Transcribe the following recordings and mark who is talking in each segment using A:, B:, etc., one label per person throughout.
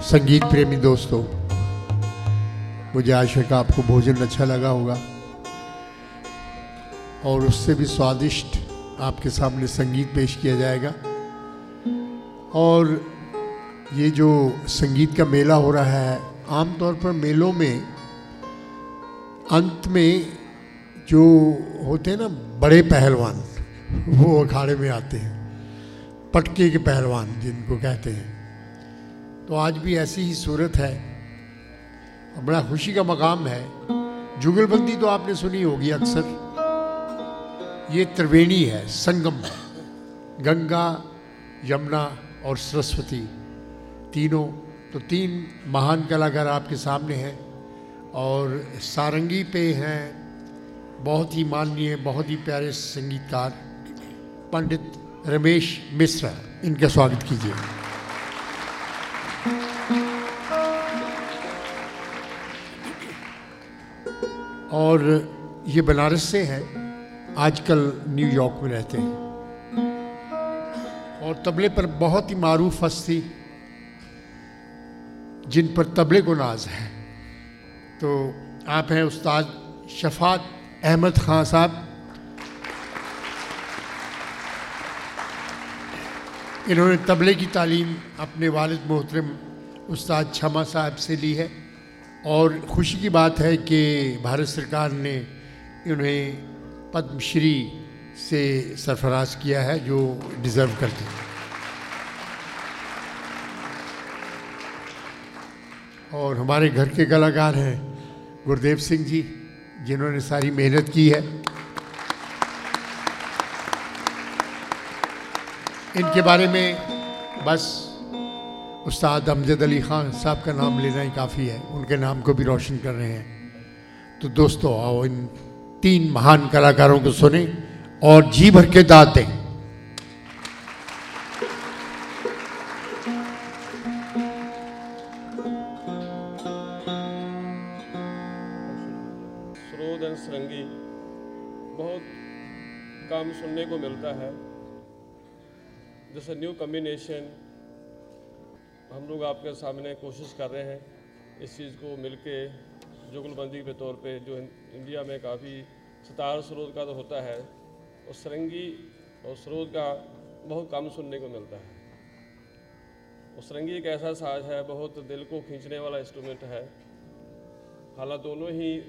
A: संगीत प्रेमी दोस्तों, मुझे आशा का आपको भोजन अच्छा लगा होगा और उससे भी स्वादिष्ट आपके सामने संगीत पेश किया जाएगा। और ये जो संगीत का मेला हो रहा है, आमतौर पर मेलों में अंत में जो होते हैं ना, बड़े पहलवान, वो अखाड़े में आते हैं, पटके के पहलवान जिनको कहते हैं। तो आज भी ऐसी ही सूरत है। और बड़ा खुशी का मकाम है। जुगलबंदी तो आपने सुनी होगी अक्सर। ये त्रिवेणी है, संगम है। गंगा, यमुना और सरस्वती। तीनों तो तीन महान कलाकार आपके सामने हैं। और सारंगी पे हैं बहुत ही माननीय, बहुत ही प्यारे संगीतकार, पंडित रमेश मिश्रा। इनका स्वागत कीजिए। और ये बनारस से हैं, आजकल न्यूयॉर्क में रहते हैं। और तबले पर बहुत ही मारूफ हस्ती, जिन पर तबले को नाज है। तो आप हैं उस्ताद शफात अहमद खान साहब। इन्होंने तबले की तालीम अपने वालिद मोहतरम उस्ताद छमा साहब से ली है। और खुशी की बात है कि भारत सरकार ने इन्हें पद्मश्री से सरफराज किया है, जो डिज़र्व करते हैं। और हमारे घर के कलाकार हैं गुरुदेव सिंह जी, जिन्होंने सारी मेहनत की है। इनके बारे में बस उस्ताद अमजद अली ख़ान साहब का नाम लेना ही काफ़ी है। उनके नाम को भी रोशन कर रहे हैं। तो दोस्तों, आओ इन तीन महान कलाकारों को सुने और जी भर के दाद दें।
B: बहुत कम सुनने को मिलता है। जैसे न्यू कम्बिनेशन हम लोग आपके सामने कोशिश कर रहे हैं इस चीज़ को मिलके जुगलबंदी के तौर पे जो इंडिया में काफ़ी सितार स्रोत का तो होता है, और सरंगी और स्रोत का बहुत कम सुनने को मिलता है। और सरंगी एक ऐसा साज है, बहुत दिल को खींचने वाला इंस्ट्रूमेंट है। हालाँकि दोनों ही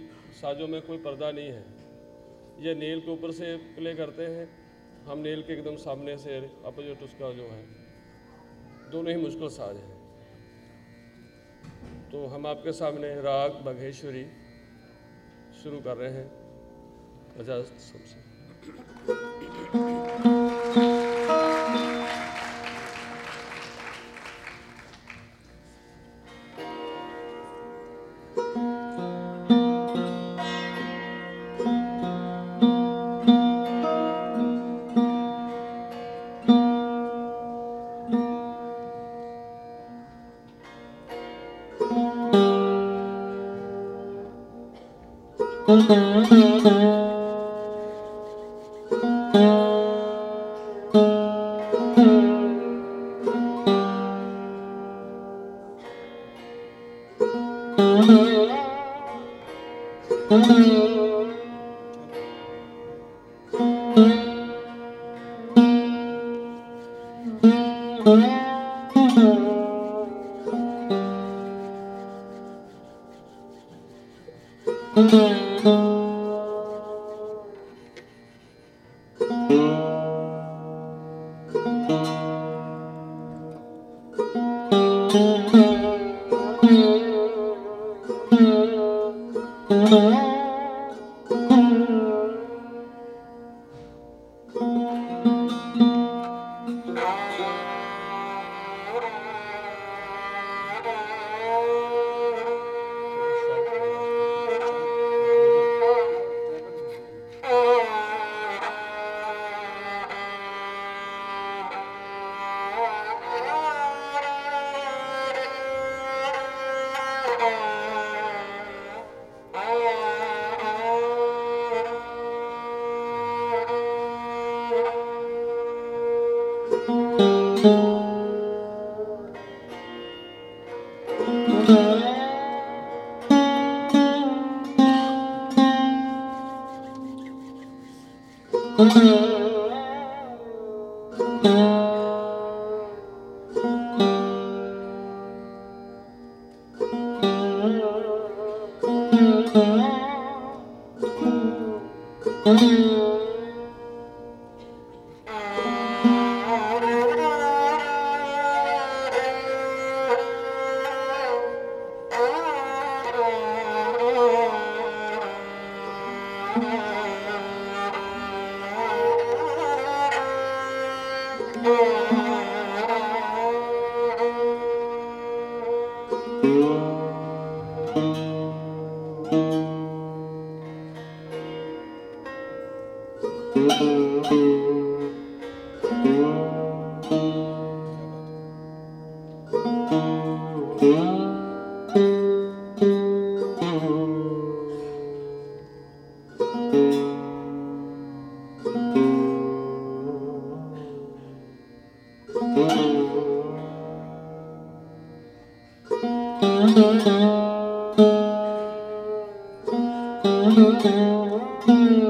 B: साजों में कोई पर्दा नहीं है। ये नेल के ऊपर से प्ले करते हैं। हम नेल के एकदम सामने से अपोजिट उसका जो है। दोनों ही मुश्किल साज हैं। तो हम आपके सामने राग बघेश्वरी शुरू कर रहे हैं। इजाज़त सबसे Mm-hmm.
C: Música Thank you.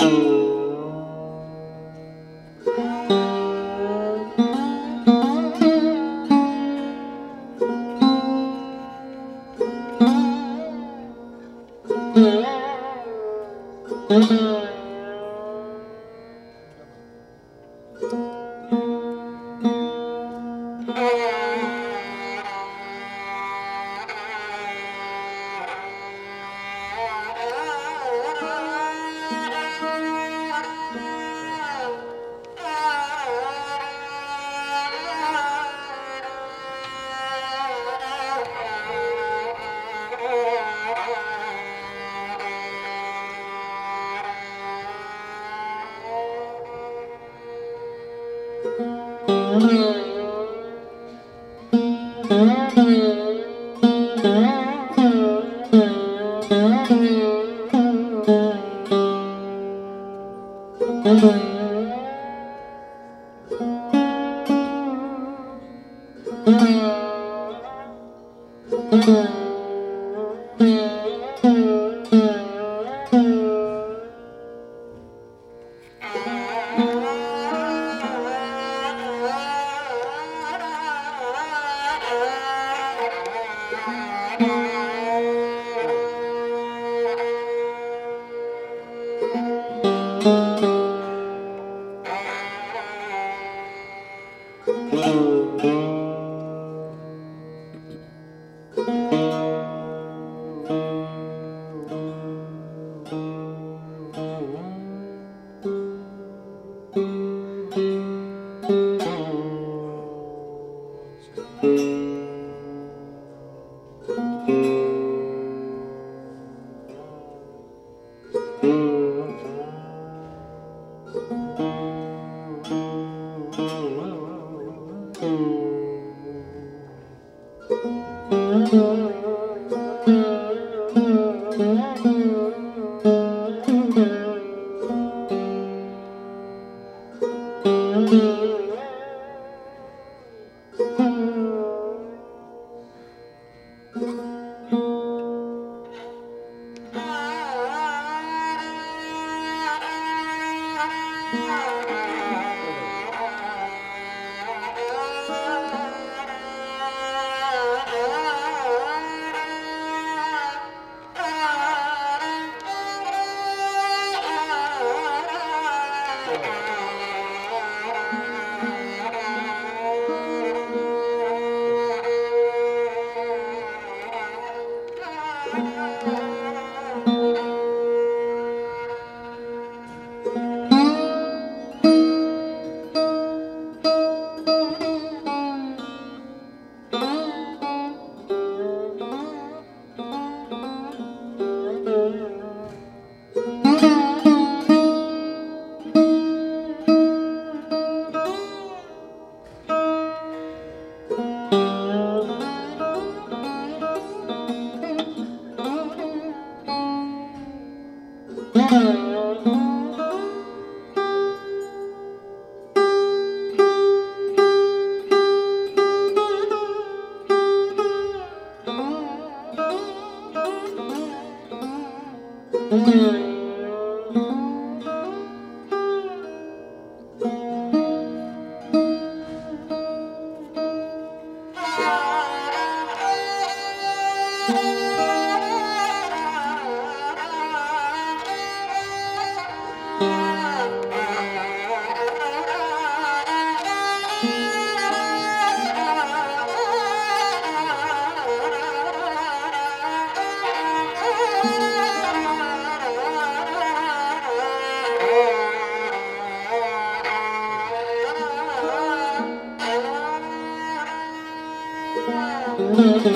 C: Thank. Thank you.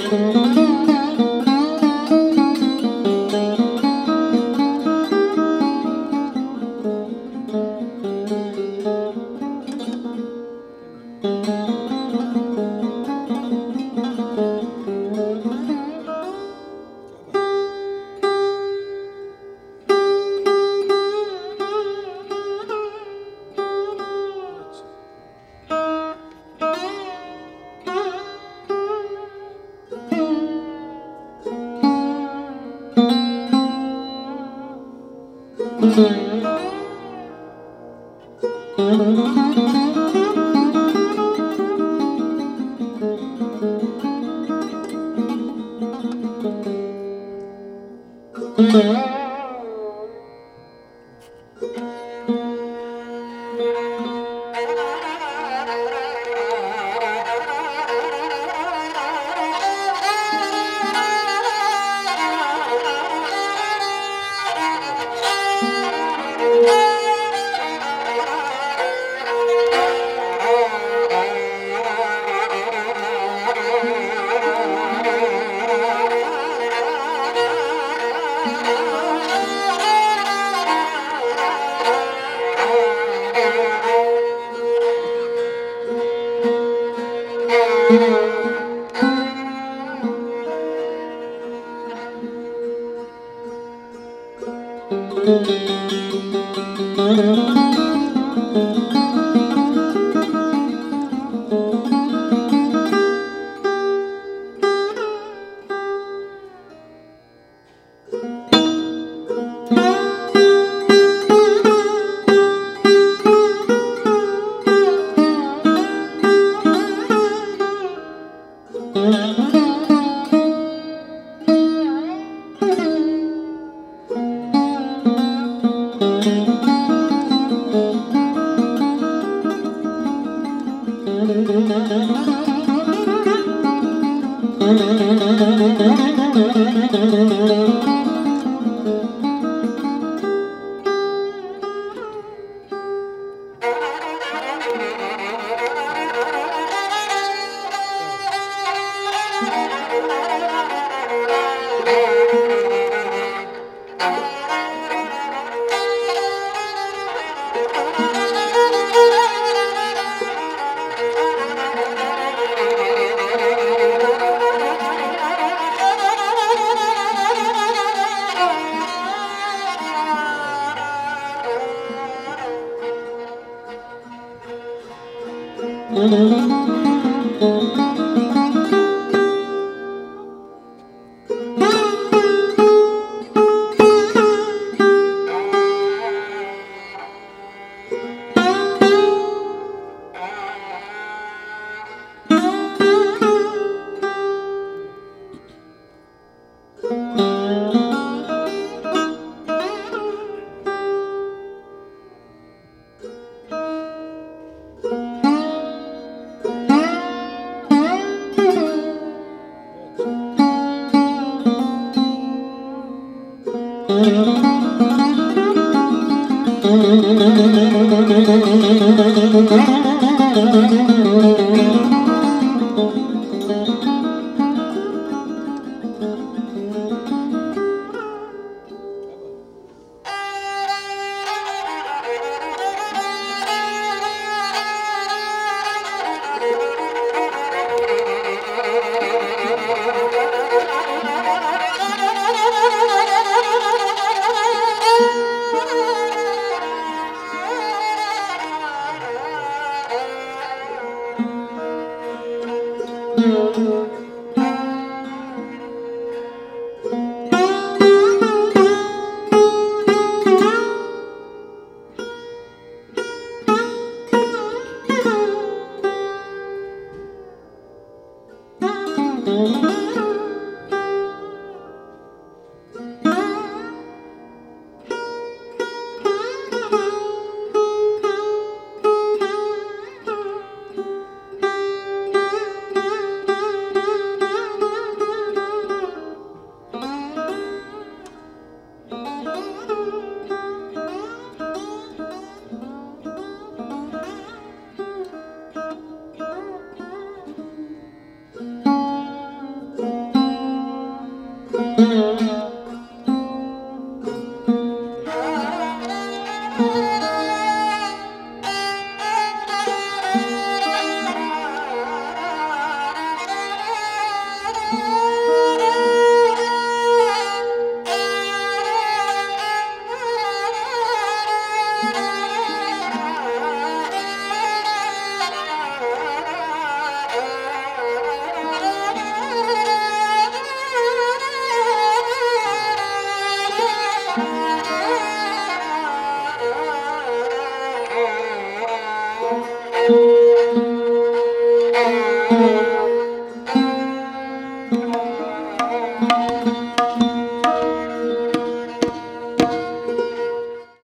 C: Mm-hmm. Música Thank you.